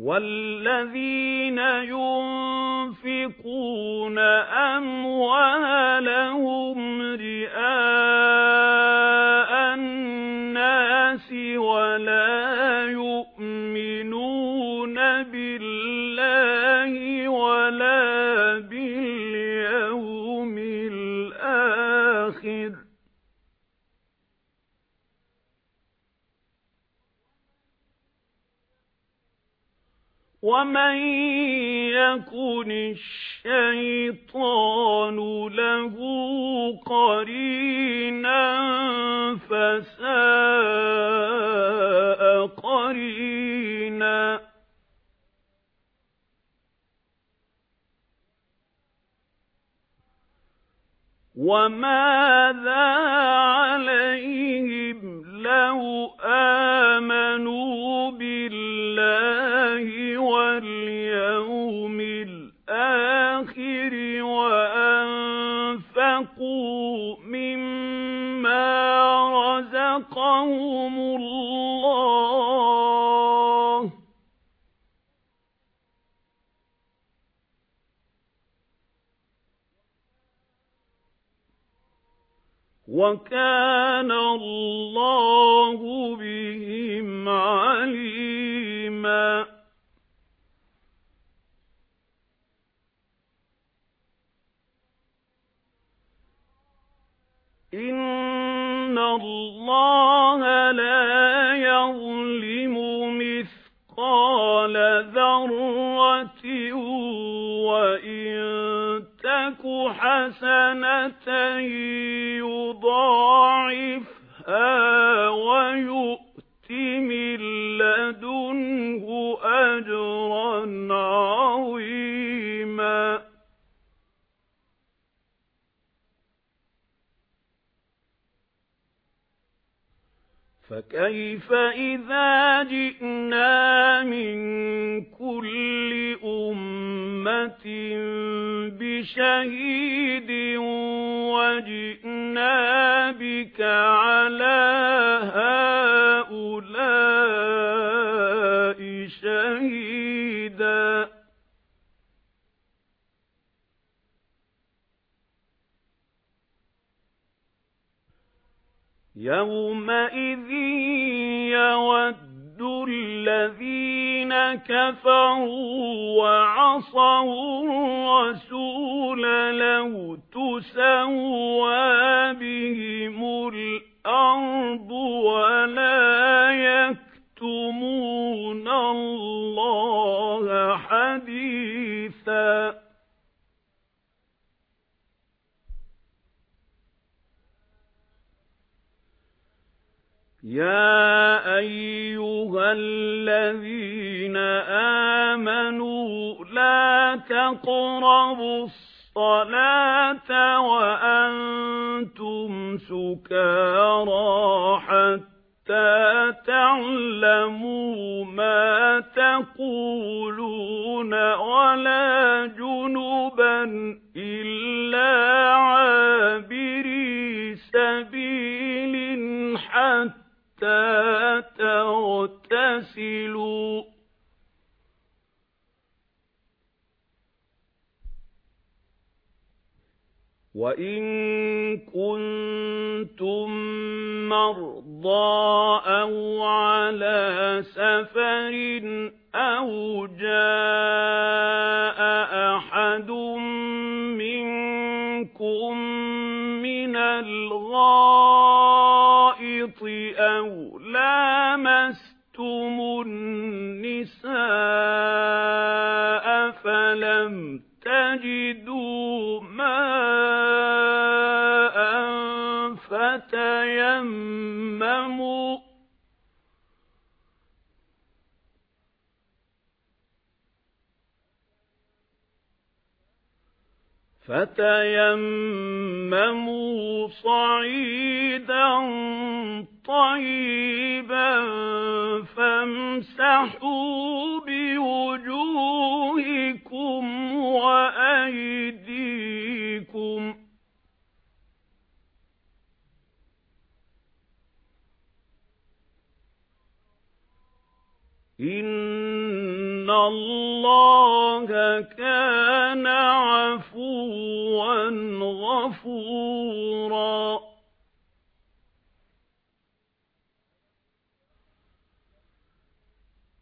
وَالَّذِينَ يُنفِقُونَ أَمْوَالَهُمْ وَمَن يَكُنِ الشَّيْطَانُ لَهُ قَرِينًا فَسَاءَ قَرِينًا وَمَاذَا عَلَيْهِمْ لَوْ آمَنُوا رَزَقَهُمُ اللَّهُ وَكَانَ اللَّهُ بِهِمْ عَلِيمًا إِنَّ اللَّهَ يُضَاعِفْهَا وَيُؤْتِ مِن لَّدُنْهُ أَجْرًا عَظِيمًا. فَكَيْفَ إِذَا جِئْنَا مِن كُلِّ أُمَّةٍ بِشَهِيدٍ وَجِئْنَا بِكَ عَلَى هَؤُلَاءِ شَهِيدًا. يَوْمَئِذٍ يَوَدُّ الَّذِينَ كَفَرُوا وَعَصَوُا الرَّسُولَ لَوْ تُسَوَّىٰ بِهِمُ الْأَرْضُ وَلَا يَكْتُمُونَ اللَّهَ حَدِيثًا. يَا أَيُّهَا الَّذِينَ آمَنُوا لَا تَقْرَبُوا الصَّلَاةَ وَأَنتُمْ سُكَارَىٰ حَتَّىٰ تَعْلَمُوا مَا تَقُولُونَ وَلَا جُنُبًا تَغْتَسِلُوا ۚ وَإِن كُنتُم مَّرْضَىٰ النِّسَاءَ فَلَمْ تَجِدُوا مَاءً فَتَيَمَّمُوا فَتَيَمَّمُوا صَعِيدًا طَيِّبًا فَامْسَحُوا بِوُجُوهِكُمْ وَأَيْدِيكُمْ ۗ إِنَّ اللَّهَ كَانَ عَفُوًّا غَفُورًا